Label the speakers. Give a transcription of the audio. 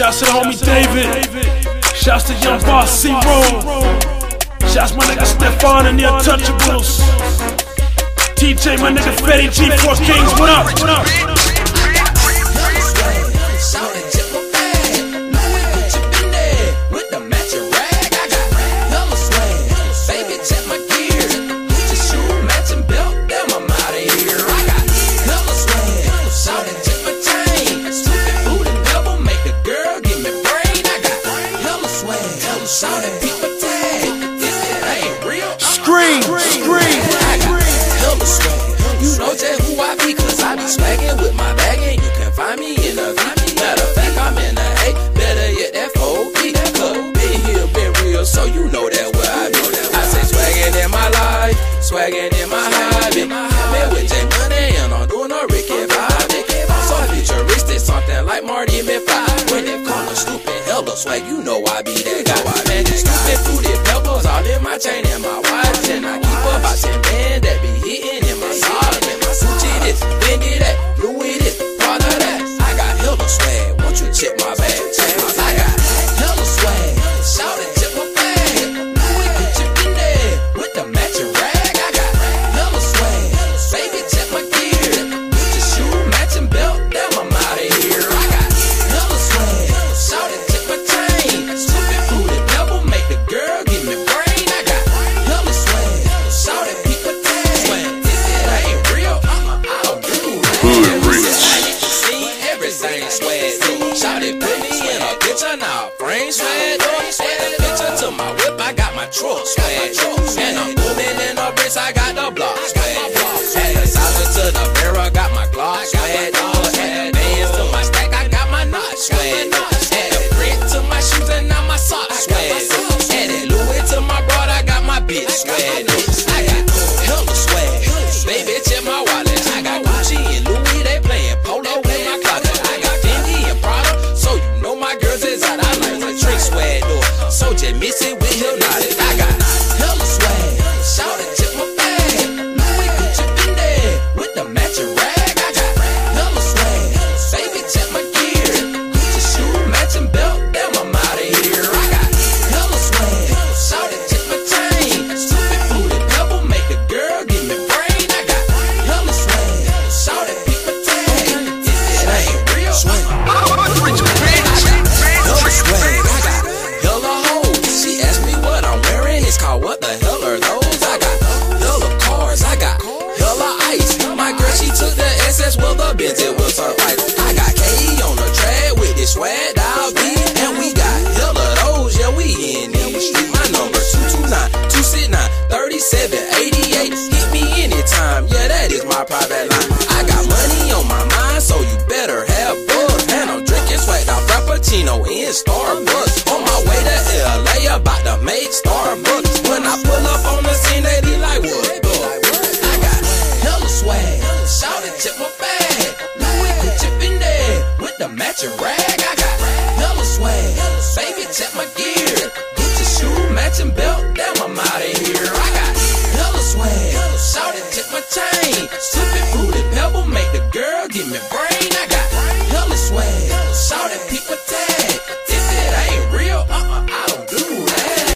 Speaker 1: Shouts to the homie David. Shouts to Young Boss C Roll. Shouts my nigga Stefan and the Untouchables. TJ, my nigga Fetty G, Four Kings. What up? What up? Scream, scream.
Speaker 2: I got hella swag. You know just who I be, cause I be swaggin' with my bag and you can find me in a V. Matter of fact, I'm in a A, better yet that 4B. Cause been here, been real, so you know that where I be. I say swaggin' in my life, swaggin' in my hobby. Been with J Money and I'm doing a Ricky Bobby. I'm so futuristic, something like Marty McFly. When they call a stupid hella swag, you know I be that guy. Man, stupid fruity pebbles all in my chain truck swag. And I'm booming in the bricks, I got the block swag. Add a solid to the Benz it her right. I got K on the track with this swag dial B, and we got hella those. Yeah, we in these streets. My number 229 269 3788. Hit me anytime. Yeah, that is my private line. I got money on my mind, so you better have buzz. And I'm drinking sweat out Frappuccino in Starbucks. the matching rag. I got hella swag. Baby, check my gear. Gucci shoe matching belt. Damn, I'm out of here. I got hella swag. Shorty, check my chain. Stupid fruity pebble make the girl give me brain. I got hella swag. Shout it, peep a tag.